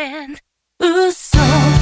friend. 嘘